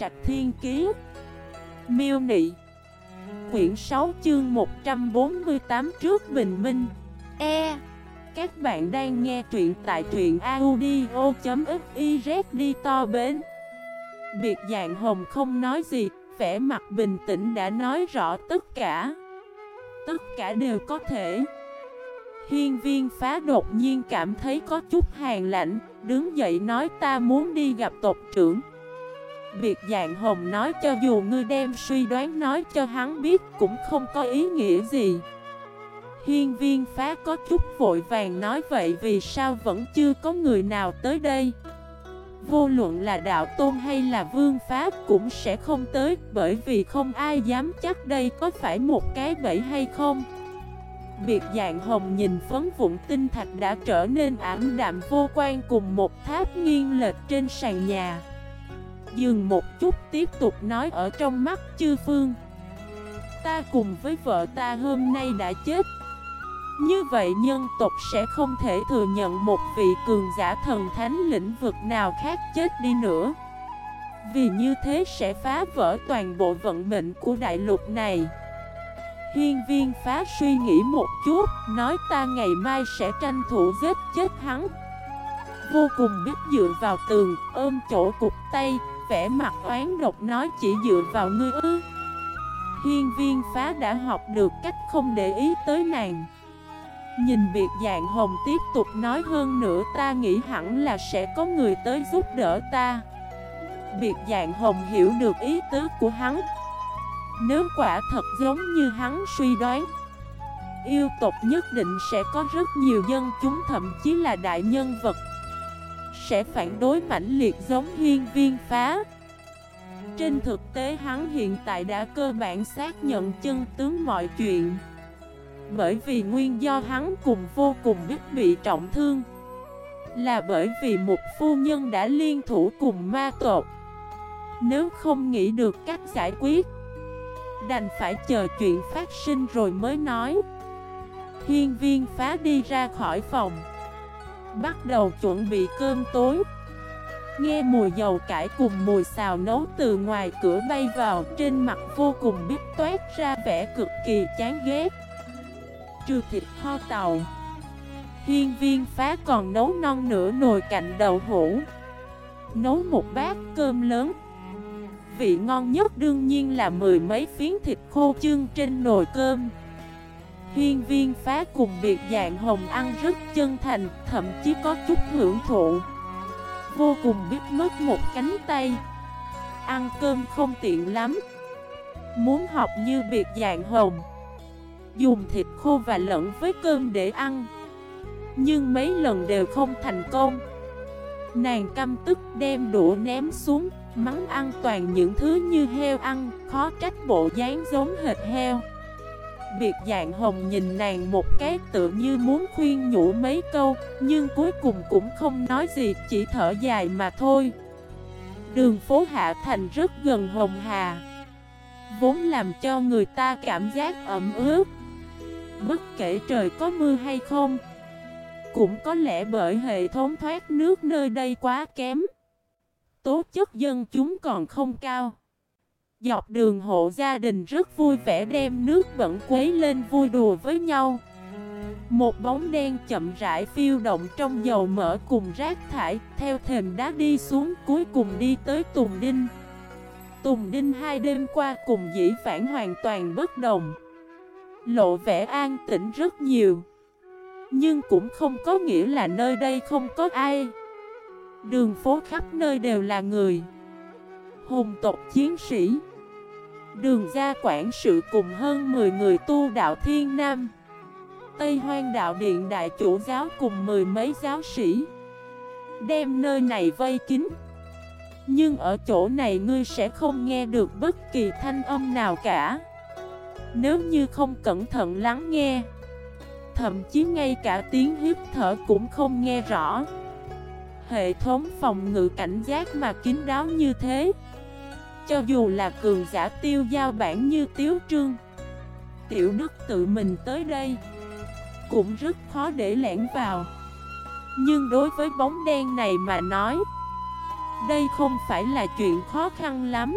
Trạch Thiên Kiế Miêu Nị. Quyển 6 chương 148 trước Bình Minh. E. Các bạn đang nghe truyện tại truyện audio.xyz đi to bến. Biệt dạng hồng không nói gì, Vẻ mặt bình tĩnh đã nói rõ tất cả. Tất cả đều có thể. Hiên viên phá đột nhiên cảm thấy có chút hàng lạnh, Đứng dậy nói ta muốn đi gặp tộc trưởng. Biệt dạng hồng nói cho dù ngươi đem suy đoán nói cho hắn biết cũng không có ý nghĩa gì. Hiên viên phá có chút vội vàng nói vậy vì sao vẫn chưa có người nào tới đây? Vô luận là đạo tôn hay là vương pháp cũng sẽ không tới, Bởi vì không ai dám chắc đây có phải một cái bẫy hay không. Biệt dạng hồng nhìn phấn vụn tinh thạch đã trở nên ảm đạm vô quan cùng một tháp nghiêng lệch trên sàn nhà. Dừng một chút tiếp tục nói ở trong mắt chư phương. Ta cùng với vợ ta hôm nay đã chết. Như vậy nhân tộc sẽ không thể thừa nhận một vị cường giả thần thánh lĩnh vực nào khác chết đi nữa. Vì như thế sẽ phá vỡ toàn bộ vận mệnh của đại lục này. Hiên viên phá suy nghĩ một chút, Nói ta ngày mai sẽ tranh thủ giết chết hắn. Vô cùng biết dựa vào tường, Ôm chỗ cục tay vẻ mặt oán độc nói chỉ dựa vào ngươi ư. Hiên viên phá đã học được cách không để ý tới nàng. Nhìn biệt dạng hồng tiếp tục nói hơn nữa, ta nghĩ hẳn là sẽ có người tới giúp đỡ ta. Biệt dạng hồng hiểu được ý tứ của hắn. Nếu quả thật giống như hắn suy đoán, Yêu tộc nhất định sẽ có rất nhiều dân chúng, thậm chí là đại nhân vật sẽ phản đối mãnh liệt giống hiên viên phá. Trên thực tế hắn hiện tại đã cơ bản xác nhận chân tướng mọi chuyện. Bởi vì nguyên do hắn cùng vô cùng biết bị trọng thương. Là bởi vì một phu nhân đã liên thủ cùng ma tộc. Nếu không nghĩ được cách giải quyết, Đành phải chờ chuyện phát sinh rồi mới nói. Hiên viên phá đi ra khỏi phòng. Bắt đầu chuẩn bị cơm tối. Nghe mùi dầu cải cùng mùi xào nấu từ ngoài cửa bay vào, Trên mặt vô cùng biết toát ra vẻ cực kỳ chán ghét. Trừ thịt kho tàu, Hiên viên phá còn nấu non nửa nồi cạnh đậu hũ. Nấu một bát cơm lớn. Vị ngon nhất đương nhiên là mười mấy phiến thịt khô chương trên nồi cơm. Hiên viên phá cùng biệt dạng hồng ăn rất chân thành, thậm chí có chút hưởng thụ. Vô cùng biết mất một cánh tay. Ăn cơm không tiện lắm. Muốn học như biệt dạng hồng. Dùng thịt khô và lẫn với cơm để ăn. Nhưng mấy lần đều không thành công. Nàng căm tức đem đũa ném xuống Mắng ăn toàn những thứ như heo ăn Khó trách bộ dáng giống hệt heo. Biệt dạng hồng nhìn nàng một cái tự như muốn khuyên nhủ mấy câu, Nhưng cuối cùng cũng không nói gì, chỉ thở dài mà thôi. Đường phố Hạ Thành rất gần Hồng Hà, Vốn làm cho người ta cảm giác ẩm ướt. Bất kể trời có mưa hay không, Cũng có lẽ bởi hệ thống thoát nước nơi đây quá kém. Tố chất dân chúng còn không cao. Dọc đường hộ gia đình rất vui vẻ đem nước bẩn quấy lên vui đùa với nhau. Một bóng đen chậm rãi phiêu động trong dầu mỡ cùng rác thải, Theo thềm đá đi xuống, cuối cùng đi tới Tùng Đinh. Tùng Đinh hai đêm qua cùng dĩ phản hoàn toàn bất đồng. Lộ vẻ an tĩnh rất nhiều. Nhưng cũng không có nghĩa là nơi đây không có ai. Đường phố khắp nơi đều là người. Hùng tộc chiến sĩ. Đường gia quản sự cùng hơn 10 người tu đạo thiên nam. Tây hoang đạo điện đại chủ giáo cùng mười mấy giáo sĩ. Đem nơi này vây kín. Nhưng ở chỗ này ngươi sẽ không nghe được bất kỳ thanh âm nào cả. Nếu như không cẩn thận lắng nghe, Thậm chí ngay cả tiếng hít thở cũng không nghe rõ. Hệ thống phòng ngự cảnh giác mà kín đáo như thế cho dù là cường giả tiêu giao bản như Tiếu Trương, Tiểu Đức tự mình tới đây Cũng rất khó để lẻn vào. Nhưng đối với bóng đen này mà nói, Đây không phải là chuyện khó khăn lắm.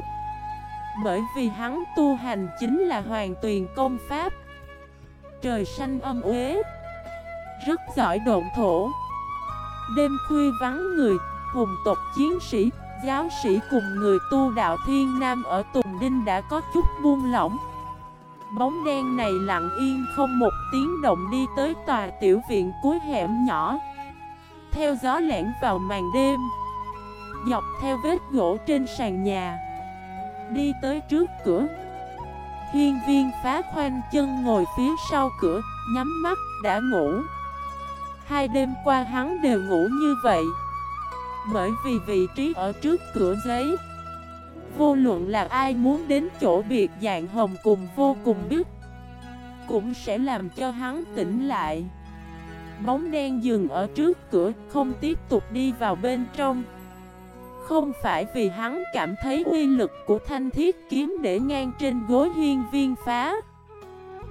Bởi vì hắn tu hành chính là hoàn tuyền công pháp. Trời xanh âm uế, Rất giỏi độn thổ. Đêm khuya vắng người, Hùng tộc chiến sĩ Giáo sĩ cùng người tu đạo thiên nam ở Tùng Đinh đã có chút buông lỏng. Bóng đen này lặng yên không một tiếng động đi tới tòa tiểu viện cuối hẻm nhỏ. Theo gió lẻn vào màn đêm, Dọc theo vết gỗ trên sàn nhà, Đi tới trước cửa. Hiên viên phá khoanh chân ngồi phía sau cửa, Nhắm mắt, đã ngủ. Hai đêm qua hắn đều ngủ như vậy. Bởi vì vị trí ở trước cửa giấy. Vô luận là ai muốn đến chỗ biệt dạng hồng cùng vô cùng biết Cũng sẽ làm cho hắn tỉnh lại. Bóng đen dừng ở trước cửa, Không tiếp tục đi vào bên trong. Không phải vì hắn cảm thấy uy lực của thanh thiết kiếm để ngang trên gối huyên viên phá,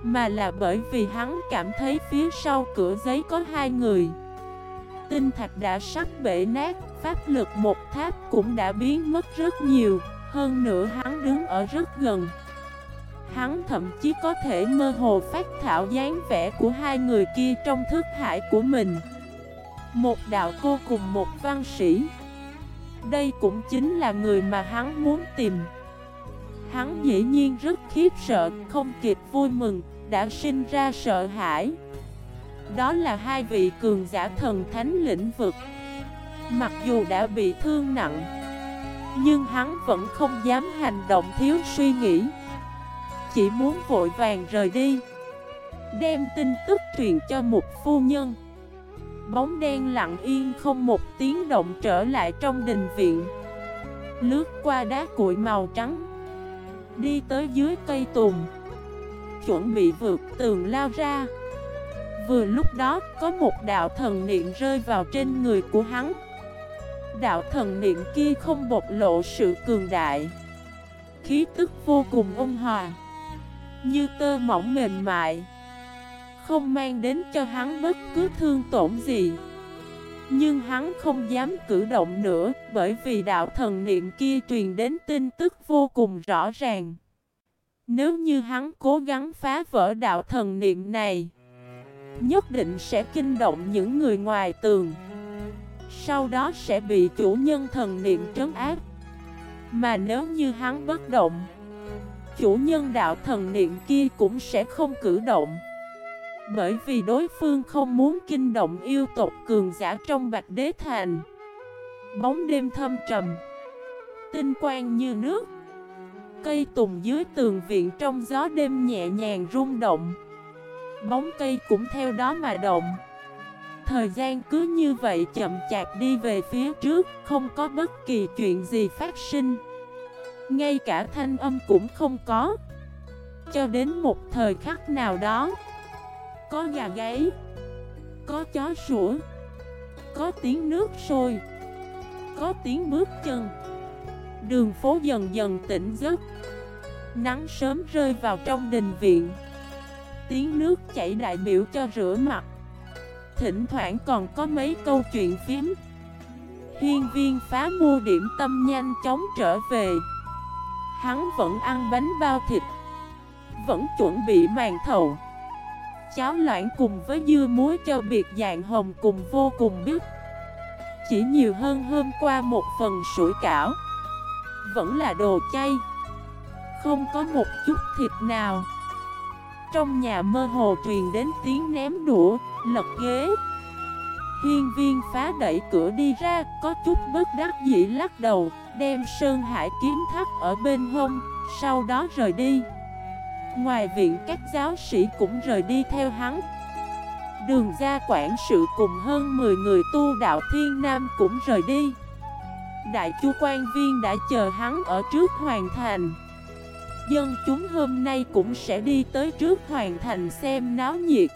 Mà là bởi vì hắn cảm thấy phía sau cửa giấy có hai người. Tinh thạch đã sắp bể nát Pháp lực một tháp cũng đã biến mất rất nhiều hơn nữa hắn đứng ở rất gần. Hắn thậm chí có thể mơ hồ phát thảo dáng vẻ của hai người kia trong thức hải của mình. Một đạo cô cùng một văn sĩ. Đây cũng chính là người mà hắn muốn tìm. Hắn dĩ nhiên rất khiếp sợ, không kịp vui mừng, đã sinh ra sợ hãi. Đó là hai vị cường giả thần thánh lĩnh vực. Mặc dù đã bị thương nặng, nhưng hắn vẫn không dám hành động thiếu suy nghĩ. Chỉ muốn vội vàng rời đi, Đem tin tức truyền cho một phu nhân. Bóng đen lặng yên không một tiếng động trở lại trong đình viện. Lướt qua đá cuội màu trắng, Đi tới dưới cây tùng. Chuẩn bị vượt tường lao ra. Vừa lúc đó, có một đạo thần niệm rơi vào trên người của hắn đạo thần niệm kia không bộc lộ sự cường đại. Khí tức vô cùng ôn hòa, Như tơ mỏng mềm mại, Không mang đến cho hắn bất cứ thương tổn gì. Nhưng hắn không dám cử động nữa, Bởi vì đạo thần niệm kia truyền đến tin tức vô cùng rõ ràng. Nếu như hắn cố gắng phá vỡ đạo thần niệm này, Nhất định sẽ kinh động những người ngoài tường sau đó sẽ bị chủ nhân thần niệm trấn áp. Mà nếu như hắn bất động, Chủ nhân đạo thần niệm kia cũng sẽ không cử động. Bởi vì đối phương không muốn kinh động yêu tộc cường giả trong Bạch Đế Thành. Bóng đêm thâm trầm, Tinh quang như nước. Cây tùng dưới tường viện trong gió đêm nhẹ nhàng rung động. Bóng cây cũng theo đó mà động. Thời gian cứ như vậy chậm chạp đi về phía trước, không có bất kỳ chuyện gì phát sinh. Ngay cả thanh âm cũng không có. Cho đến một thời khắc nào đó, có gà gáy, có chó sủa, có tiếng nước sôi, có tiếng bước chân. Đường phố dần dần tỉnh giấc. Nắng sớm rơi vào trong đình viện. Tiếng nước chảy đại biểu cho rửa mặt. Thỉnh thoảng còn có mấy câu chuyện phím. Hiên viên phá mua điểm tâm nhanh chóng trở về. Hắn vẫn ăn bánh bao thịt. Vẫn chuẩn bị màn thầu. Cháo loãng cùng với dưa muối cho biệt dạng hồng cùng vô cùng biết. Chỉ nhiều hơn hôm qua một phần sủi cảo. Vẫn là đồ chay. Không có một chút thịt nào. Trong nhà mơ hồ truyền đến tiếng ném đũa lật ghế Hiên viên phá đẩy cửa đi ra, có chút bất đắc dĩ lắc đầu, đem Sơn Hải kiếm thắt ở bên hông, sau đó rời đi. Ngoài viện các giáo sĩ cũng rời đi theo hắn. Đường gia quản sự cùng hơn 10 người tu đạo thiên nam cũng rời đi. Đại chu quan viên đã chờ hắn ở trước hoàn thành. Dân chúng hôm nay cũng sẽ đi tới trước hoàn thành xem náo nhiệt.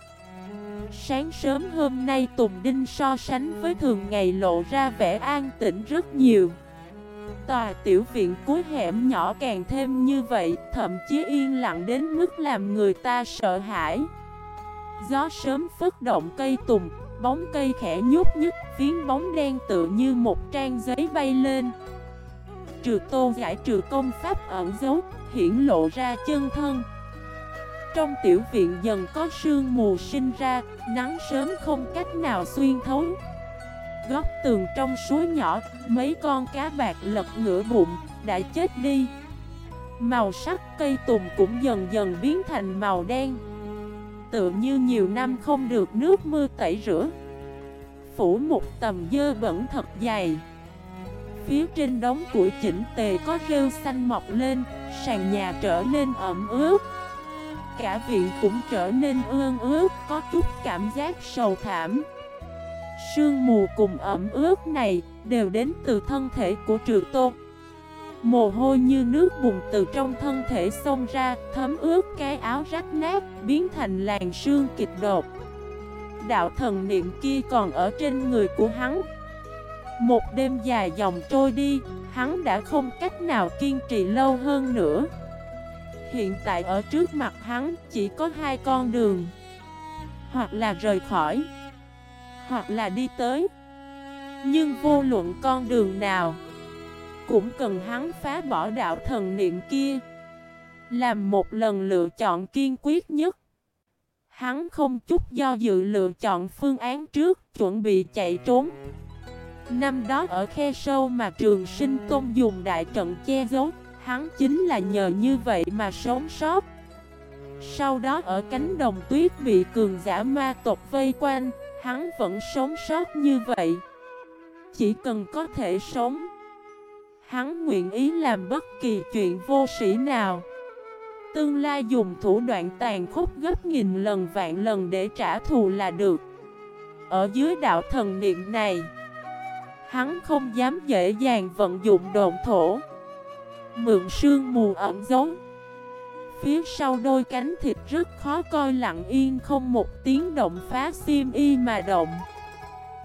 Sáng sớm hôm nay Tùng Đinh so sánh với thường ngày lộ ra vẻ an tĩnh rất nhiều Tòa tiểu viện cuối hẻm nhỏ càng thêm như vậy Thậm chí yên lặng đến mức làm người ta sợ hãi Gió sớm phất động cây tùng bóng cây khẽ nhúc nhích, phiến bóng đen tựa như một trang giấy bay lên. Trừ tô giải trừ công pháp ẩn dấu, hiển lộ ra chân thân. Trong tiểu viện dần có sương mù sinh ra, nắng sớm không cách nào xuyên thấu. Góc tường trong suối nhỏ, mấy con cá bạc lật ngửa bụng, đã chết đi. Màu sắc cây tùng cũng dần dần biến thành màu đen Tựa như nhiều năm không được nước mưa tẩy rửa Phủ một tầm dơ bẩn thật dày Phía trên đống củi chỉnh tề có rêu xanh mọc lên Sàn nhà trở nên ẩm ướt Cả viện cũng trở nên ương ướt Có chút cảm giác sầu thảm Sương mù cùng ẩm ướt này Đều đến từ thân thể của trừ tôn Mồ hôi như nước bùng từ trong thân thể xông ra, thấm ướt cái áo rách nát, biến thành làn sương kịch đột. Đạo thần niệm kia còn ở trên người của hắn. Một đêm dài dòng trôi đi, hắn đã không cách nào kiên trì lâu hơn nữa. Hiện tại ở trước mặt hắn chỉ có hai con đường. Hoặc là rời khỏi, hoặc là đi tới. Nhưng vô luận con đường nào cũng cần hắn phá bỏ đạo thần niệm kia Làm một lần lựa chọn kiên quyết nhất Hắn không chút do dự lựa chọn phương án trước Chuẩn bị chạy trốn Năm đó ở khe sâu mà trường sinh tôn dùng đại trận che giấu, Hắn chính là nhờ như vậy mà sống sót. Sau đó ở cánh đồng tuyết bị cường giả ma tộc vây quanh, Hắn vẫn sống sót như vậy. Chỉ cần có thể sống, Hắn nguyện ý làm bất kỳ chuyện vô sĩ nào. Tương lai dùng thủ đoạn tàn khốc gấp nghìn lần vạn lần để trả thù là được. Ở dưới đạo thần niệm này Hắn không dám dễ dàng vận dụng độn thổ. Mượn sương mù ẩn giấu. Phía sau đôi cánh thịt rất khó coi lặng yên không một tiếng động phá sim y mà động.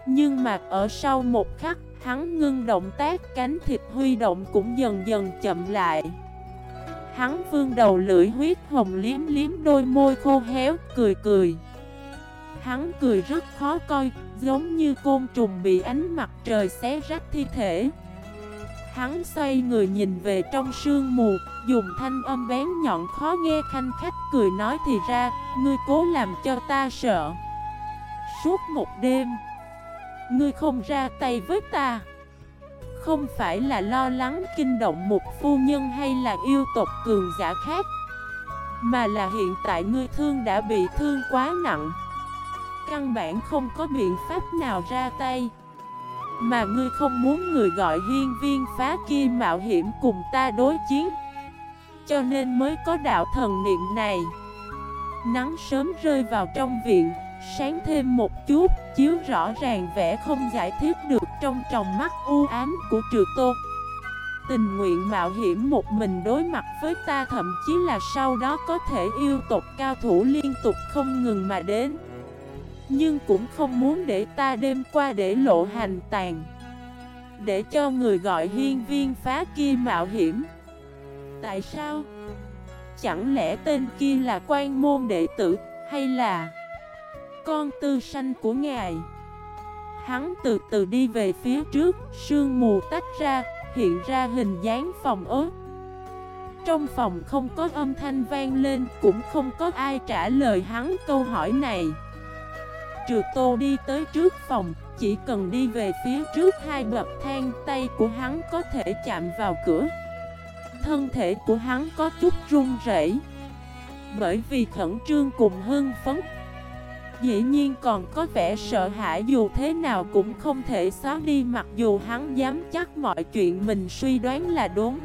Nhưng mà ở sau một khắc, Hắn ngưng động tác, cánh thịt huy động cũng dần dần chậm lại. Hắn vương đầu lưỡi huyết hồng liếm liếm đôi môi khô héo, cười cười. Hắn cười rất khó coi Giống như côn trùng bị ánh mặt trời xé rách thi thể. Hắn xoay người nhìn về trong sương mù, Dùng thanh âm bén nhọn khó nghe khanh khách cười nói thì ra, Ngươi cố làm cho ta sợ. Suốt một đêm, Ngươi không ra tay với ta. Không phải là lo lắng kinh động một phu nhân hay là yêu tộc cường giả khác, Mà là hiện tại ngươi thương đã bị thương quá nặng. Căn bản không có biện pháp nào ra tay. Mà ngươi không muốn người gọi hiên viên phá kia mạo hiểm cùng ta đối chiến. Cho nên mới có đạo thần niệm này. Nắng sớm rơi vào trong viện Sáng thêm một chút, chiếu rõ ràng vẻ không giải thích được trong tròng mắt u ám của trừ tô. Tình nguyện mạo hiểm một mình đối mặt với ta thậm chí là sau đó có thể yêu tộc cao thủ liên tục không ngừng mà đến. Nhưng cũng không muốn để ta đêm qua để lộ hành tàn. Để cho người gọi hiên viên phá kia mạo hiểm. Tại sao? Chẳng lẽ tên kia là quan môn đệ tử, hay là con tư sanh của ngài? Hắn từ từ đi về phía trước, Sương mù tách ra, Hiện ra hình dáng phòng ớt. Trong phòng không có âm thanh vang lên, Cũng không có ai trả lời hắn câu hỏi này. Trừ tô đi tới trước phòng, Chỉ cần đi về phía trước hai bậc thang Tay của hắn có thể chạm vào cửa. Thân thể của hắn có chút run rẩy, Bởi vì khẩn trương cùng hưng phấn. Dĩ nhiên còn có vẻ sợ hãi dù thế nào cũng không thể xóa đi mặc dù hắn dám chắc mọi chuyện mình suy đoán là đúng.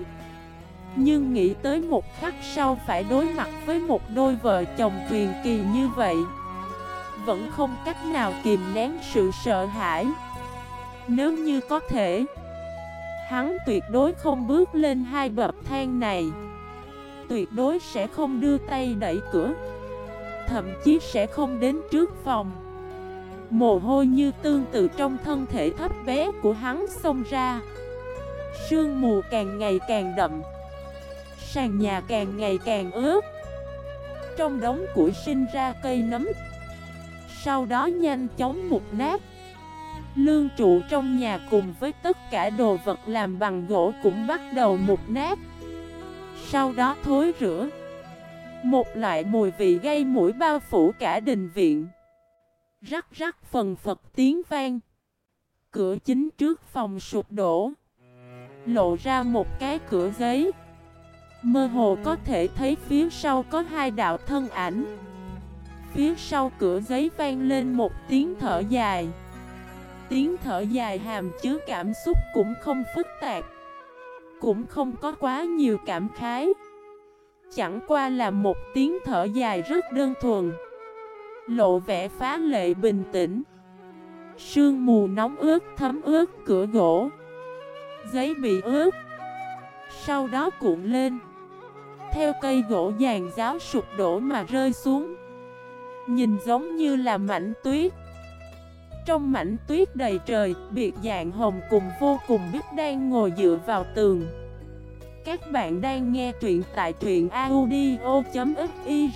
Nhưng nghĩ tới một khắc sau phải đối mặt với một đôi vợ chồng truyền kỳ như vậy vẫn không cách nào kìm nén sự sợ hãi. Nếu như có thể, Hắn tuyệt đối không bước lên hai bậc thang này. Tuyệt đối sẽ không đưa tay đẩy cửa, thậm chí sẽ không đến trước phòng. Mồ hôi như tương tự trong thân thể thấp bé của hắn xông ra. Sương mù càng ngày càng đậm, Sàn nhà càng ngày càng ướt. Trong đống củi sinh ra cây nấm sau đó nhanh chóng mục nát. Lương trụ trong nhà cùng với tất cả đồ vật làm bằng gỗ cũng bắt đầu mục nát. Sau đó thối rửa, Một loại mùi vị gây mũi bao phủ cả đình viện. Rắc rắc phần phật tiếng vang. Cửa chính trước phòng sụp đổ. Lộ ra một cái cửa giấy. Mơ hồ có thể thấy phía sau có hai đạo thân ảnh. Phía sau cửa giấy vang lên một tiếng thở dài. Tiếng thở dài hàm chứa cảm xúc cũng không phức tạp, Cũng không có quá nhiều cảm khái. Chẳng qua là một tiếng thở dài rất đơn thuần, Lộ vẻ phá lệ bình tĩnh. Sương mù nóng ướt thấm ướt cửa gỗ, Giấy bị ướt, Sau đó cuộn lên. Theo cây gỗ dàn giáo sụp đổ mà rơi xuống. Nhìn giống như là mảnh tuyết. Trong mảnh tuyết đầy trời, Biệt dạng hồng cùng vô cùng biết đang ngồi dựa vào tường. Các bạn đang nghe truyện tại truyện audio.fif